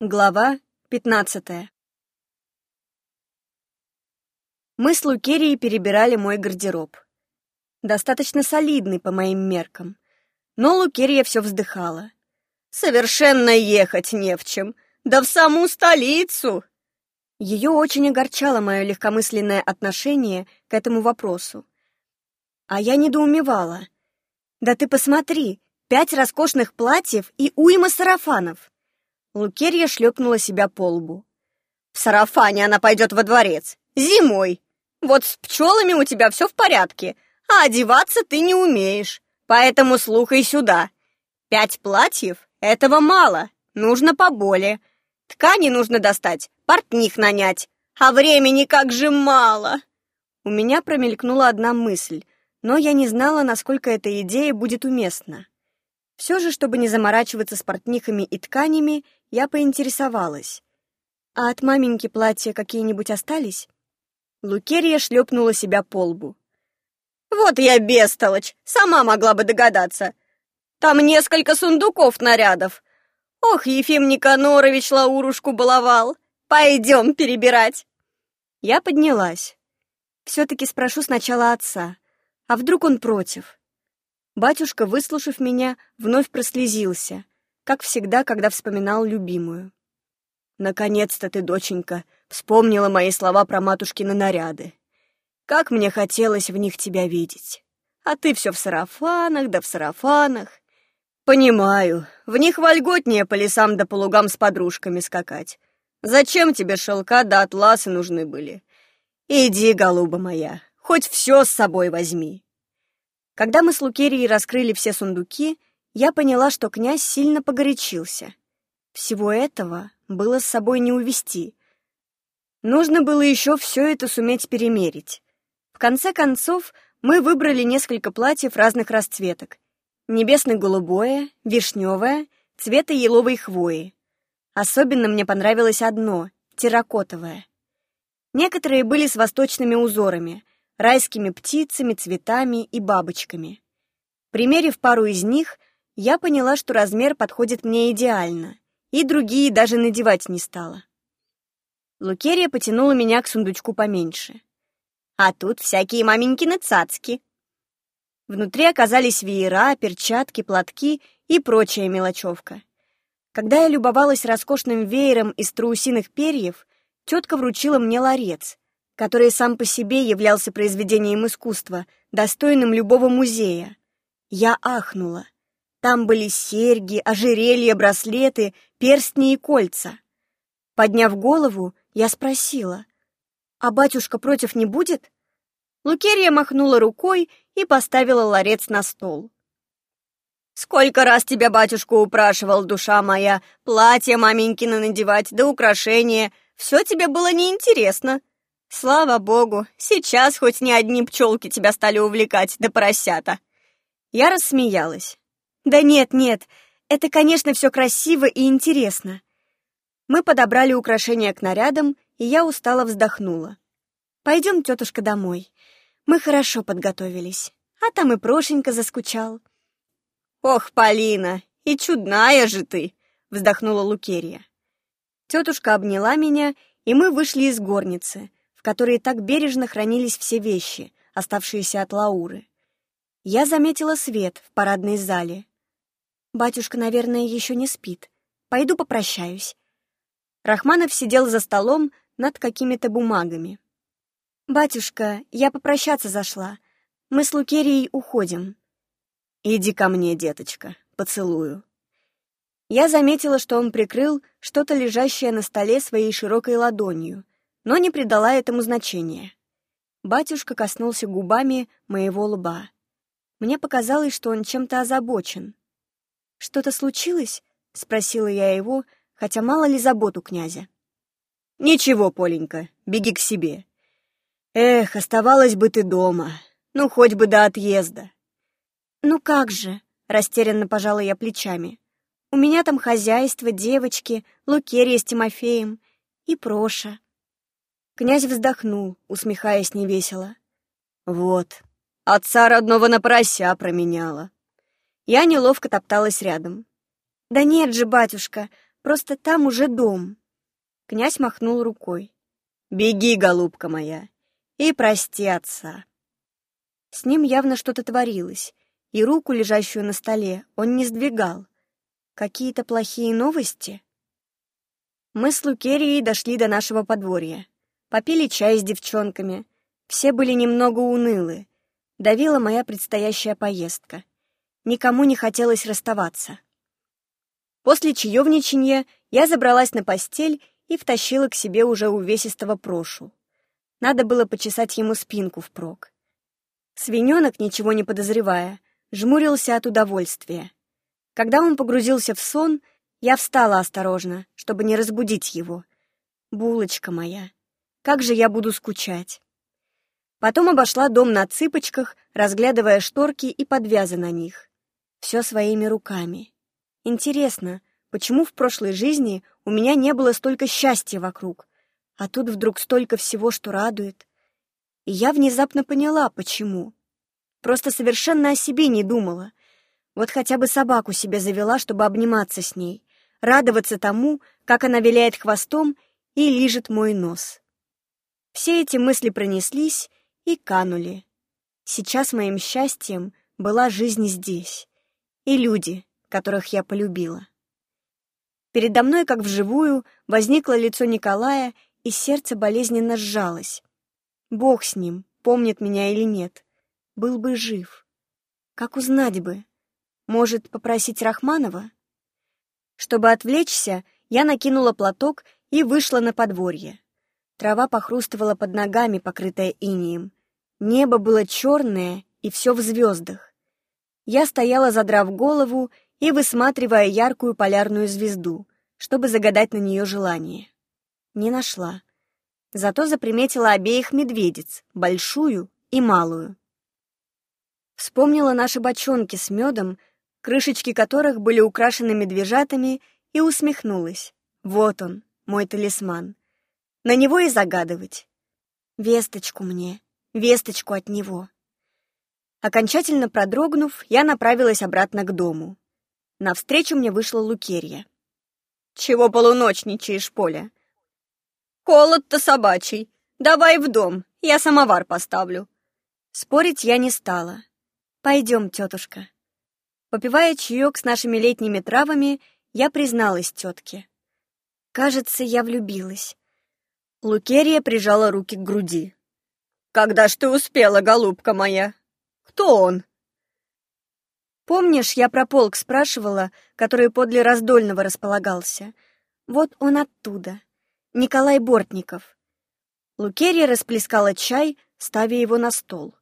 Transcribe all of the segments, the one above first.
Глава пятнадцатая Мы с Лукерией перебирали мой гардероб. Достаточно солидный по моим меркам. Но Лукерия все вздыхала. «Совершенно ехать не в чем. Да в саму столицу!» Ее очень огорчало мое легкомысленное отношение к этому вопросу. А я недоумевала. «Да ты посмотри, пять роскошных платьев и уйма сарафанов!» Лукерья шлепнула себя по лбу. «В сарафане она пойдет во дворец. Зимой. Вот с пчелами у тебя все в порядке, а одеваться ты не умеешь. Поэтому слухай сюда. Пять платьев — этого мало, нужно поболее. Ткани нужно достать, портних нанять. А времени как же мало!» У меня промелькнула одна мысль, но я не знала, насколько эта идея будет уместна. Все же, чтобы не заморачиваться с портнихами и тканями, я поинтересовалась. «А от маменьки платья какие-нибудь остались?» Лукерия шлепнула себя по лбу. «Вот я бестолочь, сама могла бы догадаться. Там несколько сундуков нарядов. Ох, Ефим Никанорович Лаурушку баловал. Пойдем перебирать!» Я поднялась. Все-таки спрошу сначала отца. А вдруг он против? Батюшка, выслушав меня, вновь прослезился, как всегда, когда вспоминал любимую. «Наконец-то ты, доченька, вспомнила мои слова про матушкины наряды. Как мне хотелось в них тебя видеть. А ты все в сарафанах да в сарафанах. Понимаю, в них вольготнее по лесам да по лугам с подружками скакать. Зачем тебе шелка да атласы нужны были? Иди, голуба моя, хоть все с собой возьми. Когда мы с Лукерией раскрыли все сундуки, я поняла, что князь сильно погорячился. Всего этого было с собой не увести. Нужно было еще все это суметь перемерить. В конце концов, мы выбрали несколько платьев разных расцветок. Небесно-голубое, вишневое, цвета еловой хвои. Особенно мне понравилось одно — терракотовое. Некоторые были с восточными узорами, райскими птицами, цветами и бабочками. Примерив пару из них, я поняла, что размер подходит мне идеально, и другие даже надевать не стала. Лукерия потянула меня к сундучку поменьше. А тут всякие маменькины цацки. Внутри оказались веера, перчатки, платки и прочая мелочевка. Когда я любовалась роскошным веером из трусиных перьев, тетка вручила мне ларец, который сам по себе являлся произведением искусства, достойным любого музея. Я ахнула. Там были серьги, ожерелья, браслеты, перстни и кольца. Подняв голову, я спросила, «А батюшка против не будет?» Лукерья махнула рукой и поставила ларец на стол. «Сколько раз тебя батюшка упрашивал, душа моя, платье маменькино надевать, да украшения, все тебе было неинтересно. Слава богу, сейчас хоть не одни пчелки тебя стали увлекать, да поросята. Я рассмеялась. Да нет, нет, это, конечно, все красиво и интересно. Мы подобрали украшения к нарядам, и я устало вздохнула. Пойдем, тетушка, домой. Мы хорошо подготовились, а там и Прошенька заскучал. Ох, Полина, и чудная же ты, вздохнула Лукерия. Тетушка обняла меня, и мы вышли из горницы — в которой так бережно хранились все вещи, оставшиеся от Лауры. Я заметила свет в парадной зале. Батюшка, наверное, еще не спит. Пойду попрощаюсь. Рахманов сидел за столом над какими-то бумагами. «Батюшка, я попрощаться зашла. Мы с Лукерией уходим». «Иди ко мне, деточка, поцелую». Я заметила, что он прикрыл что-то лежащее на столе своей широкой ладонью, но не придала этому значения. Батюшка коснулся губами моего лба. Мне показалось, что он чем-то озабочен. «Что-то случилось?» — спросила я его, хотя мало ли забот у князя. «Ничего, Поленька, беги к себе. Эх, оставалась бы ты дома, ну, хоть бы до отъезда». «Ну как же?» — растерянно пожала я плечами. «У меня там хозяйство, девочки, Лукерья с Тимофеем и Проша». Князь вздохнул, усмехаясь невесело. «Вот, отца родного на порося променяла». Я неловко топталась рядом. «Да нет же, батюшка, просто там уже дом». Князь махнул рукой. «Беги, голубка моя, и прости отца». С ним явно что-то творилось, и руку, лежащую на столе, он не сдвигал. Какие-то плохие новости? Мы с Лукерией дошли до нашего подворья. Попили чай с девчонками. Все были немного унылы. Давила моя предстоящая поездка. Никому не хотелось расставаться. После чаевничанья я забралась на постель и втащила к себе уже увесистого прошу. Надо было почесать ему спинку впрок. Свиненок, ничего не подозревая, жмурился от удовольствия. Когда он погрузился в сон, я встала осторожно, чтобы не разбудить его. Булочка моя, как же я буду скучать. Потом обошла дом на цыпочках, разглядывая шторки и подвязы на них. Все своими руками. Интересно, почему в прошлой жизни у меня не было столько счастья вокруг, а тут вдруг столько всего, что радует? И я внезапно поняла, почему. Просто совершенно о себе не думала. Вот хотя бы собаку себе завела, чтобы обниматься с ней, радоваться тому, как она виляет хвостом и лижет мой нос. Все эти мысли пронеслись и канули. Сейчас моим счастьем была жизнь здесь и люди, которых я полюбила. Передо мной, как вживую, возникло лицо Николая, и сердце болезненно сжалось. Бог с ним, помнит меня или нет был бы жив. Как узнать бы? Может, попросить Рахманова? Чтобы отвлечься, я накинула платок и вышла на подворье. Трава похрустывала под ногами, покрытая инием. Небо было черное и все в звездах. Я стояла, задрав голову и высматривая яркую полярную звезду, чтобы загадать на нее желание. Не нашла. Зато заприметила обеих медведиц, большую и малую. Вспомнила наши бочонки с медом, крышечки которых были украшены медвежатами, и усмехнулась. Вот он, мой талисман. На него и загадывать. Весточку мне, весточку от него. Окончательно продрогнув, я направилась обратно к дому. Навстречу мне вышла Лукерья. «Чего полуночничаешь, Поля?» «Холод-то собачий. Давай в дом, я самовар поставлю». Спорить я не стала. «Пойдем, тетушка». Попивая чаек с нашими летними травами, я призналась тетке. Кажется, я влюбилась. Лукерия прижала руки к груди. «Когда ж ты успела, голубка моя? Кто он?» Помнишь, я про полк спрашивала, который подле Раздольного располагался? Вот он оттуда. Николай Бортников. Лукерия расплескала чай, ставя его на стол.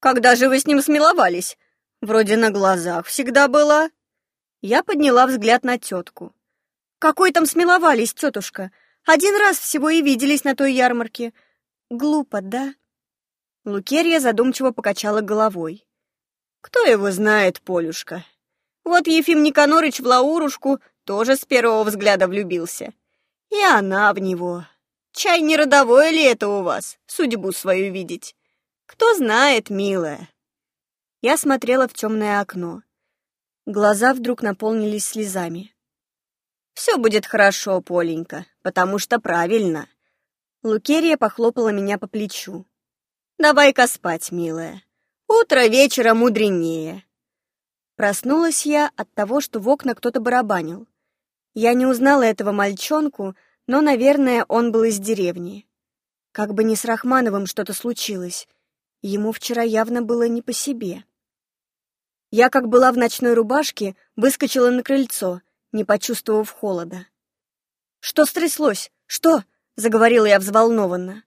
Когда же вы с ним смеловались? Вроде на глазах всегда была. Я подняла взгляд на тетку. Какой там смеловались, тетушка? Один раз всего и виделись на той ярмарке. Глупо, да? Лукерья задумчиво покачала головой. Кто его знает, Полюшка? Вот Ефим Никонорыч в Лаурушку тоже с первого взгляда влюбился. И она в него. Чай не родовое ли это у вас, судьбу свою видеть? Кто знает, милая. Я смотрела в темное окно. Глаза вдруг наполнились слезами. Все будет хорошо, Поленька, потому что правильно. Лукерия похлопала меня по плечу. Давай-ка спать, милая. Утро вечера мудренее. Проснулась я от того, что в окна кто-то барабанил. Я не узнала этого мальчонку, но, наверное, он был из деревни. Как бы ни с Рахмановым что-то случилось, Ему вчера явно было не по себе. Я, как была в ночной рубашке, выскочила на крыльцо, не почувствовав холода. «Что стряслось? Что?» — заговорила я взволнованно.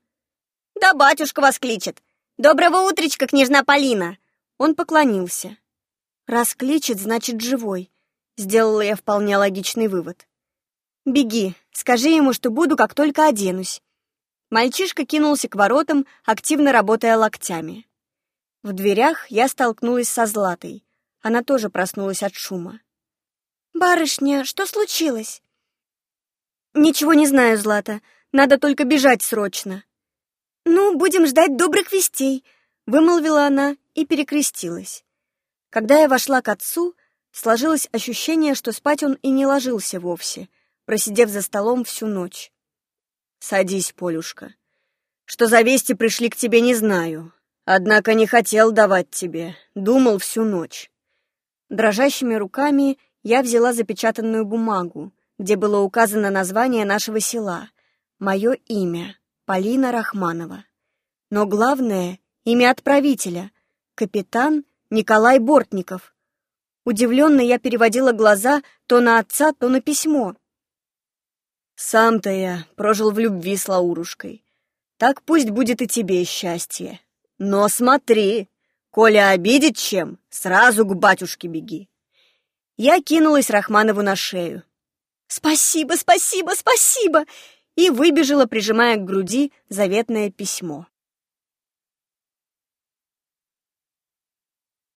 «Да батюшка вас кличет! Доброго утречка, княжна Полина!» Он поклонился. «Раз кличет, значит, живой», — сделала я вполне логичный вывод. «Беги, скажи ему, что буду, как только оденусь. Мальчишка кинулся к воротам, активно работая локтями. В дверях я столкнулась со Златой. Она тоже проснулась от шума. «Барышня, что случилось?» «Ничего не знаю, Злата. Надо только бежать срочно». «Ну, будем ждать добрых вестей», — вымолвила она и перекрестилась. Когда я вошла к отцу, Сложилось ощущение, что спать он и не ложился вовсе, просидев за столом всю ночь. «Садись, Полюшка. Что за вести пришли к тебе, не знаю. Однако не хотел давать тебе, думал всю ночь». Дрожащими руками я взяла запечатанную бумагу, где было указано название нашего села, мое имя, Полина Рахманова. Но главное — имя отправителя, капитан Николай Бортников. Удивленно я переводила глаза то на отца, то на письмо. Сам-то я прожил в любви с Лаурушкой. Так пусть будет и тебе счастье. Но смотри, Коля обидит чем, сразу к батюшке беги. Я кинулась Рахманову на шею. «Спасибо, спасибо, спасибо!» И выбежала, прижимая к груди заветное письмо.